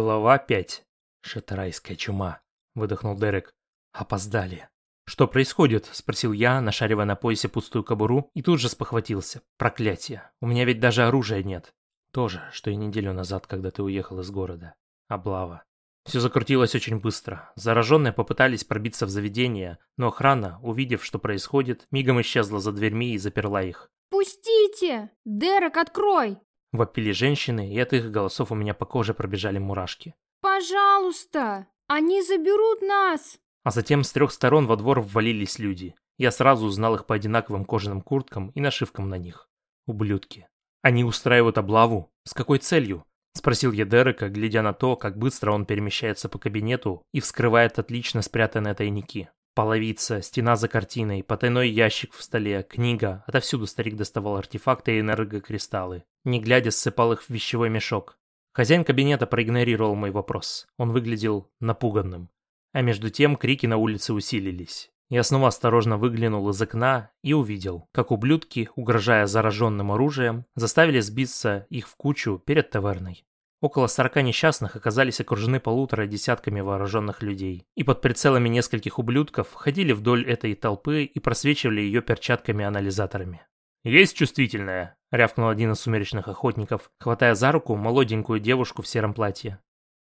Глава 5. Шатарайская чума. Выдохнул Дерек. Опоздали. «Что происходит?» – спросил я, нашаривая на поясе пустую кобуру, и тут же спохватился. «Проклятие! У меня ведь даже оружия нет!» То же, что и неделю назад, когда ты уехал из города. Облава. Все закрутилось очень быстро. Зараженные попытались пробиться в заведение, но охрана, увидев, что происходит, мигом исчезла за дверьми и заперла их. «Пустите! Дерек, открой!» Вопили женщины, и от их голосов у меня по коже пробежали мурашки. «Пожалуйста! Они заберут нас!» А затем с трех сторон во двор ввалились люди. Я сразу узнал их по одинаковым кожаным курткам и нашивкам на них. Ублюдки. Они устраивают облаву? С какой целью? Спросил я Дерека, глядя на то, как быстро он перемещается по кабинету и вскрывает отлично спрятанные тайники. Половица, стена за картиной, потайной ящик в столе, книга. Отовсюду старик доставал артефакты и энергокристаллы. Не глядя, ссыпал их в вещевой мешок. Хозяин кабинета проигнорировал мой вопрос. Он выглядел напуганным. А между тем крики на улице усилились. Я снова осторожно выглянул из окна и увидел, как ублюдки, угрожая зараженным оружием, заставили сбиться их в кучу перед таверной. Около сорока несчастных оказались окружены полутора десятками вооруженных людей, и под прицелами нескольких ублюдков ходили вдоль этой толпы и просвечивали ее перчатками-анализаторами. «Есть чувствительная?» — рявкнул один из сумеречных охотников, хватая за руку молоденькую девушку в сером платье.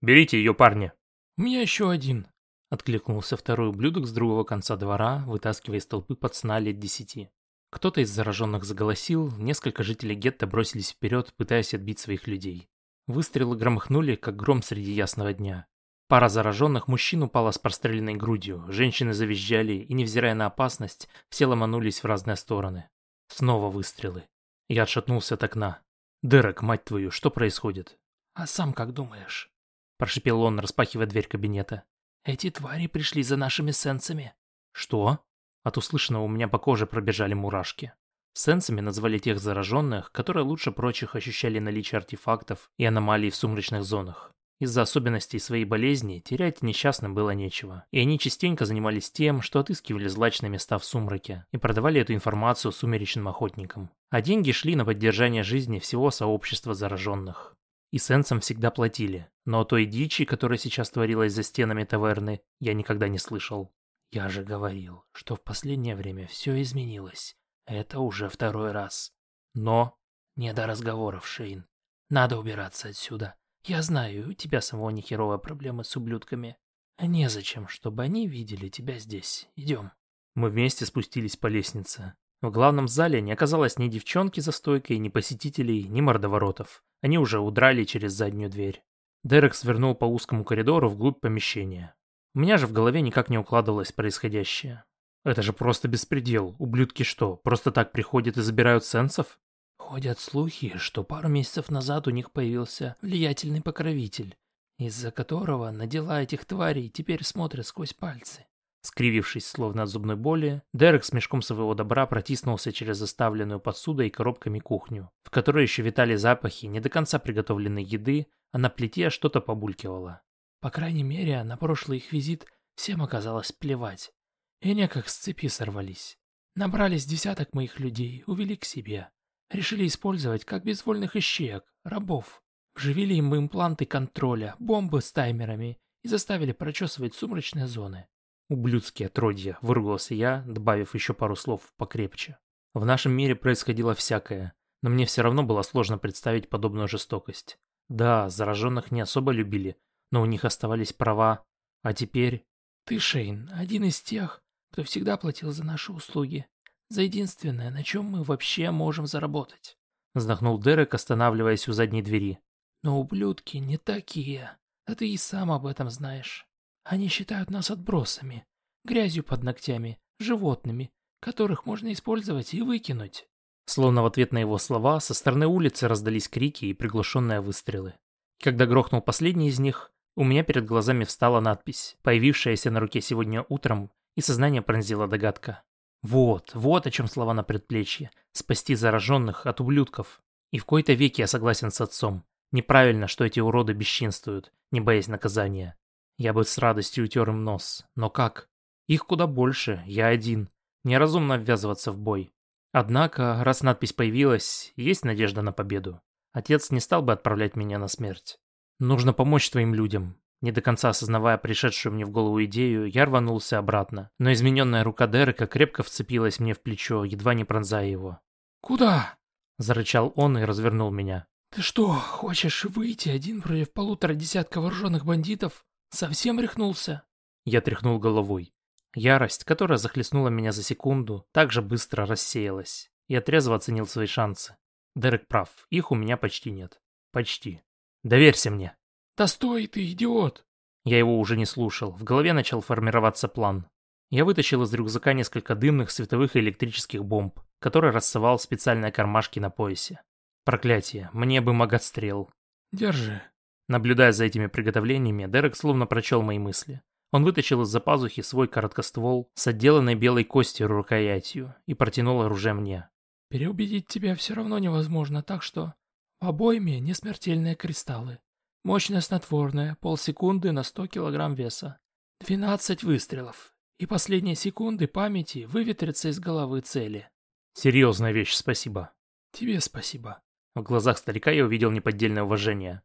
«Берите ее, парни!» «У меня еще один», Откликнулся второй ублюдок с другого конца двора, вытаскивая из толпы пацана лет десяти. Кто-то из зараженных заголосил, несколько жителей гетто бросились вперед, пытаясь отбить своих людей. Выстрелы громыхнули, как гром среди ясного дня. Пара зараженных мужчин упала с простреленной грудью, женщины завизжали, и, невзирая на опасность, все ломанулись в разные стороны. Снова выстрелы. Я отшатнулся от окна. «Дерек, мать твою, что происходит?» «А сам как думаешь?» Прошипел он, распахивая дверь кабинета. Эти твари пришли за нашими сенсами. Что? От услышанного у меня по коже пробежали мурашки. Сенсами назвали тех зараженных, которые лучше прочих ощущали наличие артефактов и аномалий в сумрачных зонах. Из-за особенностей своей болезни терять несчастным было нечего, и они частенько занимались тем, что отыскивали злачные места в сумраке и продавали эту информацию сумеречным охотникам. А деньги шли на поддержание жизни всего сообщества зараженных. И сенсам всегда платили. Но о той дичи, которая сейчас творилась за стенами таверны, я никогда не слышал. Я же говорил, что в последнее время все изменилось. Это уже второй раз. Но... Не до разговоров, Шейн. Надо убираться отсюда. Я знаю, у тебя самого нехеровая проблема с ублюдками. Незачем, чтобы они видели тебя здесь. Идем. Мы вместе спустились по лестнице. В главном зале не оказалось ни девчонки за стойкой, ни посетителей, ни мордоворотов. Они уже удрали через заднюю дверь. Дерек свернул по узкому коридору вглубь помещения. У меня же в голове никак не укладывалось происходящее. Это же просто беспредел. Ублюдки что, просто так приходят и забирают сенсов? Ходят слухи, что пару месяцев назад у них появился влиятельный покровитель, из-за которого на дела этих тварей теперь смотрят сквозь пальцы. Скривившись, словно от зубной боли, Дерек с мешком своего добра протиснулся через заставленную посудой и коробками кухню, в которой еще витали запахи не до конца приготовленной еды, а на плите что-то побулькивало. По крайней мере, на прошлый их визит всем оказалось плевать. Они как с цепи сорвались. Набрались десяток моих людей, увели к себе. Решили использовать как безвольных ищеек, рабов. Вживили им импланты контроля, бомбы с таймерами и заставили прочесывать сумрачные зоны. «Ублюдские отродья», — выругался я, добавив еще пару слов покрепче. В нашем мире происходило всякое, но мне все равно было сложно представить подобную жестокость. Да, зараженных не особо любили, но у них оставались права. А теперь... Ты, Шейн, один из тех, кто всегда платил за наши услуги. За единственное, на чем мы вообще можем заработать. Вздохнул Дерек, останавливаясь у задней двери. Но ублюдки не такие. А ты и сам об этом знаешь. Они считают нас отбросами, грязью под ногтями, животными, которых можно использовать и выкинуть. Словно в ответ на его слова со стороны улицы раздались крики и приглушенные выстрелы. Когда грохнул последний из них, у меня перед глазами встала надпись, появившаяся на руке сегодня утром, и сознание пронзила догадка. Вот, вот о чем слова на предплечье. Спасти зараженных от ублюдков. И в кои-то веки я согласен с отцом. Неправильно, что эти уроды бесчинствуют, не боясь наказания. Я бы с радостью утер им нос. Но как? Их куда больше, я один. Неразумно ввязываться в бой. Однако, раз надпись появилась, есть надежда на победу. Отец не стал бы отправлять меня на смерть. Нужно помочь твоим людям. Не до конца осознавая пришедшую мне в голову идею, я рванулся обратно, но измененная рука Дерека крепко вцепилась мне в плечо, едва не пронзая его. «Куда?» – зарычал он и развернул меня. «Ты что, хочешь выйти один против полутора десятка вооруженных бандитов? Совсем рехнулся?» Я тряхнул головой. Ярость, которая захлестнула меня за секунду, также быстро рассеялась. Я трезво оценил свои шансы. Дерек прав, их у меня почти нет. Почти. Доверься мне. Да стой ты, идиот! Я его уже не слушал, в голове начал формироваться план. Я вытащил из рюкзака несколько дымных световых и электрических бомб, которые рассовал в специальные кармашки на поясе. Проклятие, мне бы магострел. Держи. Наблюдая за этими приготовлениями, Дерек словно прочел мои мысли. Он вытащил из-за пазухи свой короткоствол с отделанной белой костью рукоятью и протянул оружие мне. «Переубедить тебя все равно невозможно, так что в обойме не смертельные кристаллы. Мощное снотворное, полсекунды на 100 килограмм веса. 12 выстрелов. И последние секунды памяти выветрятся из головы цели. Серьезная вещь, спасибо. Тебе спасибо. В глазах старика я увидел неподдельное уважение.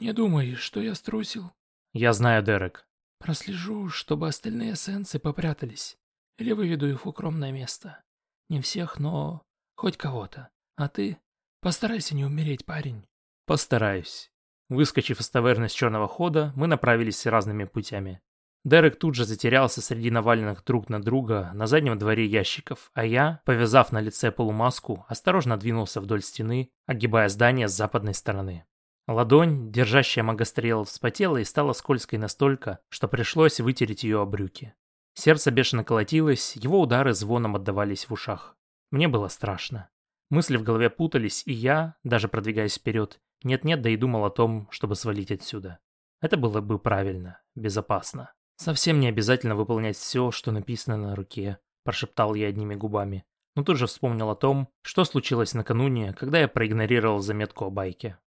Не думай, что я струсил. Я знаю, Дерек. Прослежу, чтобы остальные эссенции попрятались. Или выведу их в укромное место. Не всех, но хоть кого-то. А ты постарайся не умереть, парень. Постараюсь. Выскочив из таверны с черного хода, мы направились разными путями. Дерек тут же затерялся среди наваленных друг на друга на заднем дворе ящиков, а я, повязав на лице полумаску, осторожно двинулся вдоль стены, огибая здание с западной стороны. Ладонь, держащая магострел, вспотела и стала скользкой настолько, что пришлось вытереть ее о брюки. Сердце бешено колотилось, его удары звоном отдавались в ушах. Мне было страшно. Мысли в голове путались, и я, даже продвигаясь вперед, нет-нет, да и думал о том, чтобы свалить отсюда. Это было бы правильно, безопасно. Совсем не обязательно выполнять все, что написано на руке, прошептал я одними губами. Но тут же вспомнил о том, что случилось накануне, когда я проигнорировал заметку о байке.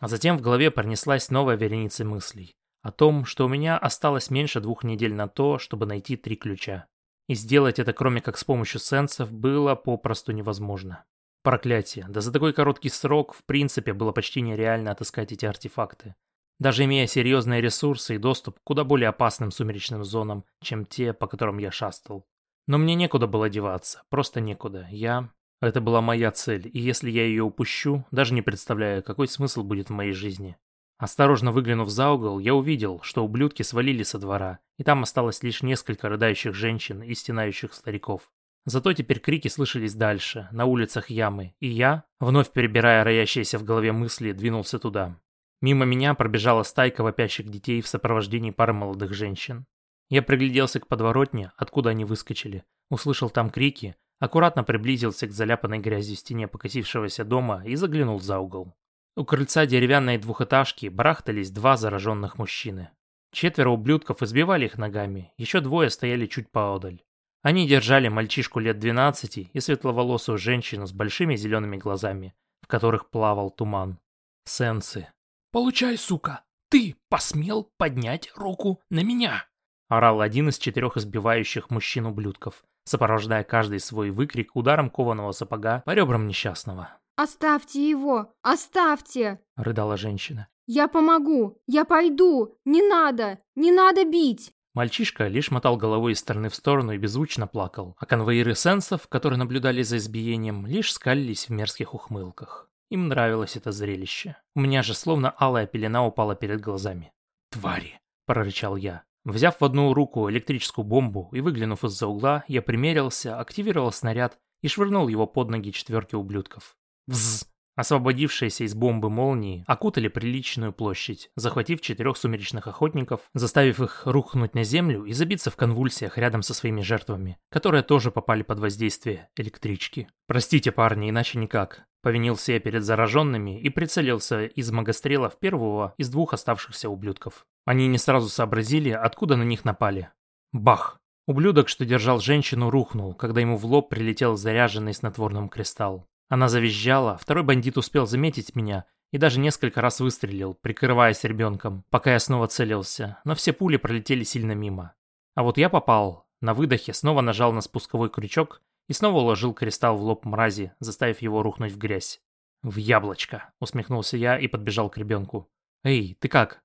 А затем в голове пронеслась новая вереница мыслей. О том, что у меня осталось меньше двух недель на то, чтобы найти три ключа. И сделать это, кроме как с помощью сенсов, было попросту невозможно. Проклятие, да за такой короткий срок, в принципе, было почти нереально отыскать эти артефакты. Даже имея серьезные ресурсы и доступ к куда более опасным сумеречным зонам, чем те, по которым я шастал. Но мне некуда было деваться, просто некуда. Я... Это была моя цель, и если я ее упущу, даже не представляю, какой смысл будет в моей жизни. Осторожно выглянув за угол, я увидел, что ублюдки свалили со двора, и там осталось лишь несколько рыдающих женщин и стенающих стариков. Зато теперь крики слышались дальше, на улицах ямы, и я, вновь перебирая роящиеся в голове мысли, двинулся туда. Мимо меня пробежала стайка вопящих детей в сопровождении пары молодых женщин. Я пригляделся к подворотне, откуда они выскочили, услышал там крики, аккуратно приблизился к заляпанной грязью стене покосившегося дома и заглянул за угол. У крыльца деревянной двухэтажки барахтались два зараженных мужчины. Четверо ублюдков избивали их ногами, еще двое стояли чуть поодаль. Они держали мальчишку лет 12 и светловолосую женщину с большими зелеными глазами, в которых плавал туман. Сенсы. «Получай, сука! Ты посмел поднять руку на меня!» Орал один из четырех избивающих мужчин-ублюдков, сопровождая каждый свой выкрик ударом кованого сапога по ребрам несчастного. «Оставьте его! Оставьте!» — рыдала женщина. «Я помогу! Я пойду! Не надо! Не надо бить!» Мальчишка лишь мотал головой из стороны в сторону и беззвучно плакал, а конвоиры сенсов, которые наблюдали за избиением, лишь скалились в мерзких ухмылках. Им нравилось это зрелище. У меня же словно алая пелена упала перед глазами. «Твари!» – прорычал я. Взяв в одну руку электрическую бомбу и выглянув из-за угла, я примерился, активировал снаряд и швырнул его под ноги четверки ублюдков. Взз! Освободившиеся из бомбы молнии окутали приличную площадь, захватив четырех сумеречных охотников, заставив их рухнуть на землю и забиться в конвульсиях рядом со своими жертвами, которые тоже попали под воздействие электрички. «Простите, парни, иначе никак». Повинился я перед зараженными и прицелился из магострела в первого из двух оставшихся ублюдков. Они не сразу сообразили, откуда на них напали. Бах! Ублюдок, что держал женщину, рухнул, когда ему в лоб прилетел заряженный снотворным кристалл. Она завизжала, второй бандит успел заметить меня и даже несколько раз выстрелил, прикрываясь ребенком, пока я снова целился, но все пули пролетели сильно мимо. А вот я попал, на выдохе снова нажал на спусковой крючок и снова уложил кристалл в лоб мрази, заставив его рухнуть в грязь. «В яблочко!» — усмехнулся я и подбежал к ребенку. «Эй, ты как?»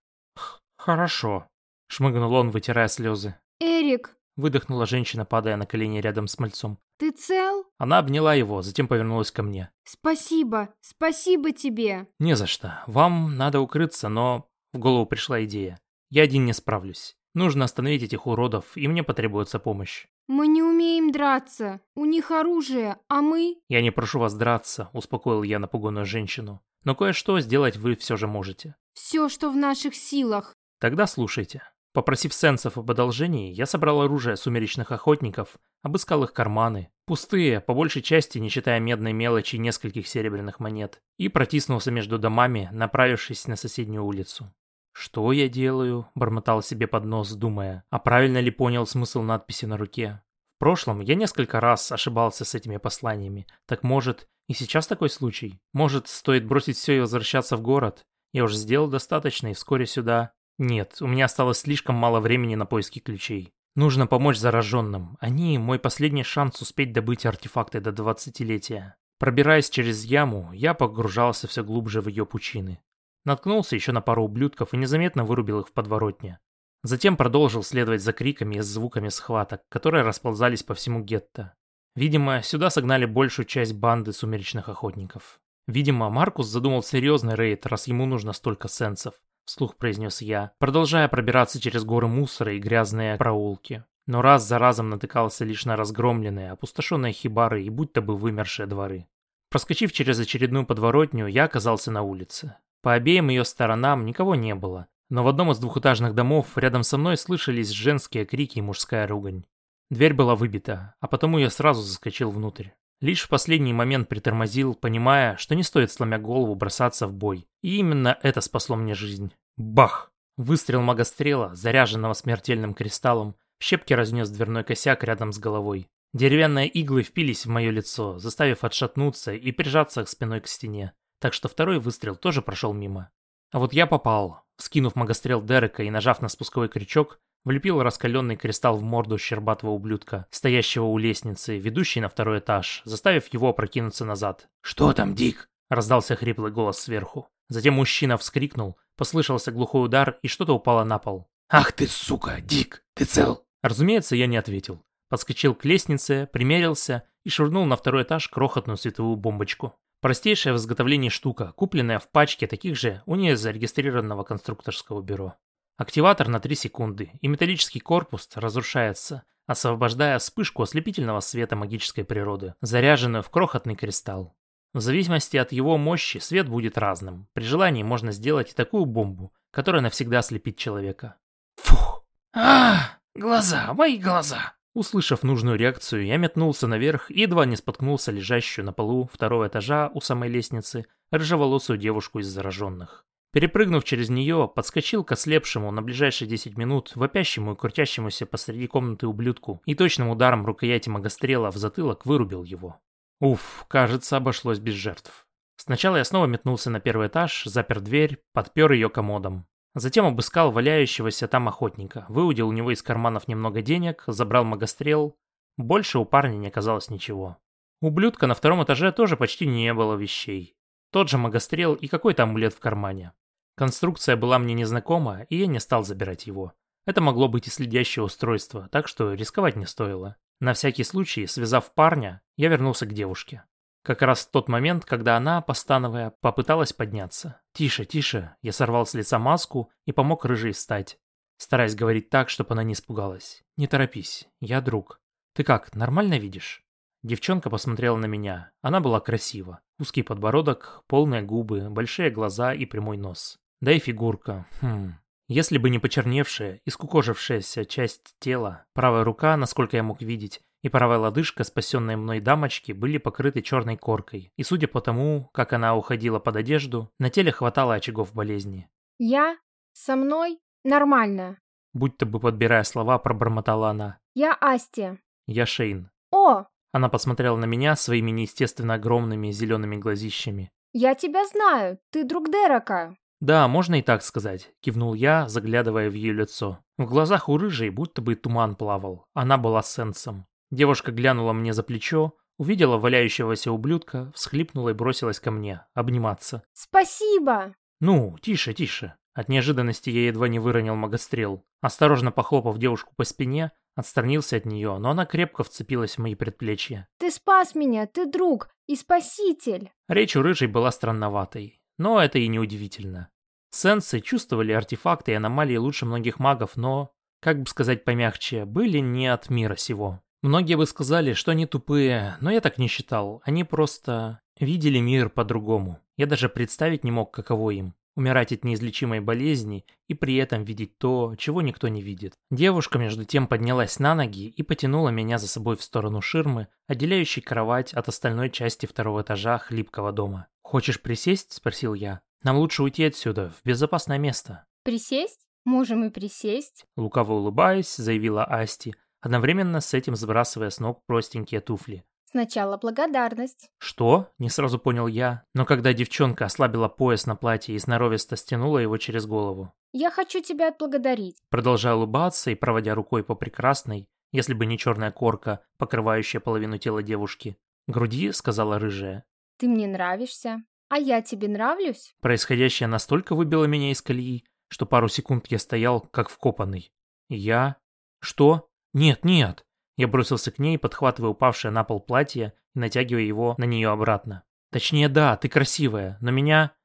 «Хорошо», — шмыгнул он, вытирая слезы. Эрик, Выдохнула женщина, падая на колени рядом с мальцом. Ты цел? Она обняла его, затем повернулась ко мне. Спасибо, спасибо тебе. «Не за что. Вам надо укрыться, но...» В голову пришла идея. «Я один не справлюсь. Нужно остановить этих уродов, и мне потребуется помощь. Мы не умеем драться. У них оружие, а мы... Я не прошу вас драться», — успокоил я напуганную женщину. «Но кое-что сделать вы все же можете. Все, что в наших силах. Тогда слушайте». Попросив сенсов об одолжении, я собрал оружие сумеречных охотников, обыскал их карманы, пустые, по большей части не считая медной мелочи и нескольких серебряных монет, и протиснулся между домами, направившись на соседнюю улицу. «Что я делаю?» – бормотал себе под нос, думая, а правильно ли понял смысл надписи на руке. В прошлом я несколько раз ошибался с этими посланиями, так может, и сейчас такой случай? Может, стоит бросить все и возвращаться в город? Я уже сделал достаточно, и вскоре сюда... Нет, у меня осталось слишком мало времени на поиски ключей. Нужно помочь зараженным. Они – мой последний шанс успеть добыть артефакты до двадцатилетия. Пробираясь через яму, я погружался все глубже в ее пучины. Наткнулся еще на пару ублюдков и незаметно вырубил их в подворотне. Затем продолжил следовать за криками и звуками схваток, которые расползались по всему гетто. Видимо, сюда согнали большую часть банды сумеречных охотников. Видимо, Маркус задумал серьезный рейд, раз ему нужно столько сенсов, вслух произнес я, продолжая пробираться через горы мусора и грязные проулки. Но раз за разом натыкался лишь на разгромленные, опустошенные хибары и будто бы вымершие дворы. Проскочив через очередную подворотню, я оказался на улице. По обеим ее сторонам никого не было, но в одном из двухэтажных домов рядом со мной слышались женские крики и мужская ругань. Дверь была выбита, а потому я сразу заскочил внутрь. Лишь в последний момент притормозил, понимая, что не стоит сломя голову бросаться в бой. И именно это спасло мне жизнь. Бах! Выстрел магострела, заряженного смертельным кристаллом, в щепки разнес дверной косяк рядом с головой. Деревянные иглы впились в мое лицо, заставив отшатнуться и прижаться спиной к стене так что второй выстрел тоже прошел мимо. А вот я попал. Скинув магострел Дерека и нажав на спусковой крючок, влепил раскаленный кристалл в морду щербатого ублюдка, стоящего у лестницы, ведущей на второй этаж, заставив его опрокинуться назад. «Что там, Дик?» – раздался хриплый голос сверху. Затем мужчина вскрикнул, послышался глухой удар и что-то упало на пол. «Ах ты, сука, Дик, ты цел?» Разумеется, я не ответил. Подскочил к лестнице, примерился и швырнул на второй этаж крохотную световую бомбочку. Простейшая в изготовлении штука, купленная в пачке таких же у нее зарегистрированного конструкторского бюро. Активатор на 3 секунды, и металлический корпус разрушается, освобождая вспышку ослепительного света магической природы, заряженную в крохотный кристалл. В зависимости от его мощи свет будет разным. При желании можно сделать и такую бомбу, которая навсегда ослепит человека. Фух. А, глаза, мои глаза. Услышав нужную реакцию, я метнулся наверх и едва не споткнулся лежащую на полу второго этажа у самой лестницы рыжеволосую девушку из зараженных. Перепрыгнув через нее, подскочил к ослепшему на ближайшие 10 минут, вопящему и крутящемуся посреди комнаты ублюдку и точным ударом рукояти магострела в затылок вырубил его. Уф, кажется, обошлось без жертв. Сначала я снова метнулся на первый этаж, запер дверь, подпер ее комодом. Затем обыскал валяющегося там охотника, выудил у него из карманов немного денег, забрал магострел. Больше у парня не оказалось ничего. Ублюдка на втором этаже тоже почти не было вещей. Тот же магострел и какой-то амулет в кармане. Конструкция была мне незнакома, и я не стал забирать его. Это могло быть и следящее устройство, так что рисковать не стоило. На всякий случай, связав парня, я вернулся к девушке. Как раз в тот момент, когда она, постановая, попыталась подняться. «Тише, тише!» Я сорвал с лица маску и помог рыжей встать. Стараясь говорить так, чтобы она не испугалась. «Не торопись, я друг. Ты как, нормально видишь?» Девчонка посмотрела на меня. Она была красива. Узкий подбородок, полные губы, большие глаза и прямой нос. Да и фигурка. Хм. Если бы не почерневшая и скукожившаяся часть тела, правая рука, насколько я мог видеть, и правая лодыжка спасенной мной дамочки были покрыты черной коркой, и судя по тому, как она уходила под одежду, на теле хватало очагов болезни. Я? Со мной? Нормально. Будто бы подбирая слова, пробормотала она. Я Асти. Я Шейн. О, Она посмотрела на меня своими неестественно огромными зелеными глазищами. я тебя знаю. Ты друг Дерека. «Да, можно и так сказать», — кивнул я, заглядывая в ее лицо. В глазах у рыжей будто бы туман плавал. Она была сенсом. Девушка глянула мне за плечо, увидела валяющегося ублюдка, всхлипнула и бросилась ко мне, обниматься. Спасибо. «Ну, тише, тише». От неожиданности я едва не выронил магострел. Осторожно похлопав девушку по спине, отстранился от нее, но она крепко вцепилась в мои предплечья. Ты спас меня, ты друг и спаситель. Речь у рыжей была странноватой, но это и не удивительно. Сенсы чувствовали артефакты и аномалии лучше многих магов, но, как бы сказать помягче, были не от мира сего. Многие бы сказали, что они тупые, но я так не считал. Они просто видели мир по-другому. Я даже представить не мог, каково им. Умирать от неизлечимой болезни и при этом видеть то, чего никто не видит. Девушка между тем поднялась на ноги и потянула меня за собой в сторону ширмы, отделяющей кровать от остальной части второго этажа хлипкого дома. «Хочешь присесть?» – спросил я. «Нам лучше уйти отсюда, в безопасное место». Присесть? Можем и присесть. Лукаво улыбаясь, заявила Асти, одновременно с этим сбрасывая с ног простенькие туфли. Сначала благодарность. «Что?» – не сразу понял я, но когда девчонка ослабила пояс на платье и сноровисто стянула его через голову. Я хочу тебя отблагодарить. Продолжая улыбаться и проводя рукой по прекрасной, если бы не черная корка, покрывающая половину тела девушки, груди, сказала рыжая. Ты мне нравишься. А я тебе нравлюсь? Происходящее настолько выбило меня из колеи, что пару секунд я стоял, как вкопанный. Я? Что? Нет, нет. Я бросился к ней, подхватывая упавшее на пол платье и натягивая его на нее обратно. Точнее, да, ты красивая, но меня...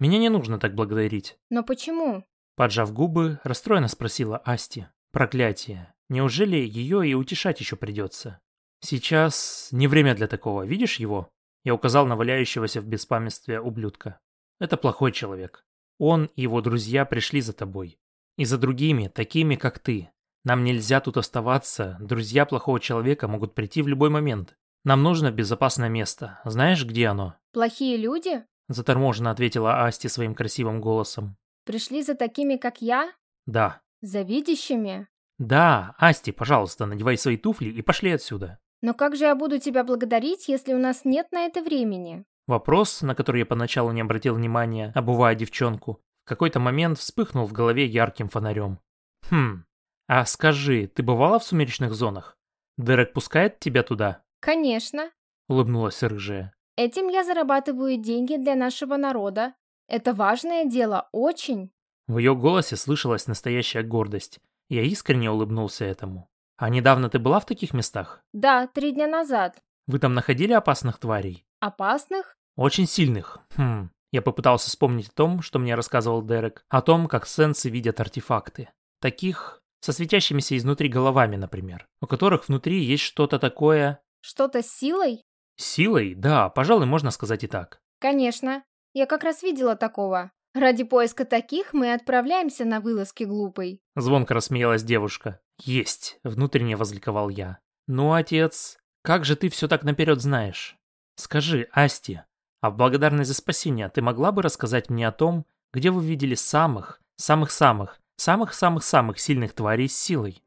Меня не нужно так благодарить. Но почему? Поджав губы, расстроенно спросила Асти. Проклятие. Неужели ее и утешать еще придется? Сейчас не время для такого. Видишь его? Я указал на валяющегося в беспамятстве ублюдка. Это плохой человек. Он и его друзья пришли за тобой. И за другими, такими как ты. Нам нельзя тут оставаться, друзья плохого человека могут прийти в любой момент. Нам нужно безопасное место. Знаешь, где оно? Плохие люди? Заторможенно ответила Асти своим красивым голосом. Пришли за такими, как я? Да. За видящими? Да, Асти, пожалуйста, надевай свои туфли и пошли отсюда. Но как же я буду тебя благодарить, если у нас нет на это времени? Вопрос, на который я поначалу не обратил внимания, обувая девчонку, в какой-то момент вспыхнул в голове ярким фонарем. Хм, а скажи, ты бывала в сумеречных зонах? Дерек пускает тебя туда? Конечно. Улыбнулась рыжая. Этим я зарабатываю деньги для нашего народа. Это важное дело, очень. В ее голосе слышалась настоящая гордость. Я искренне улыбнулся этому. А недавно ты была в таких местах? Да, три дня назад. Вы там находили опасных тварей? Опасных? Очень сильных. Хм. Я попытался вспомнить о том, что мне рассказывал Дерек, о том, как сенсы видят артефакты. Таких, со светящимися изнутри головами, например, у которых внутри есть что-то такое... Что-то с силой? Силой? Да, пожалуй, можно сказать и так. Конечно. Я как раз видела такого. Ради поиска таких мы отправляемся на вылазки глупой. Звонко рассмеялась девушка. Есть, внутренне возликовал я. Ну, отец, как же ты все так наперед знаешь? Скажи, Асти, а в благодарность за спасение ты могла бы рассказать мне о том, где вы видели самых, самых-самых, самых-самых-самых сильных тварей с силой?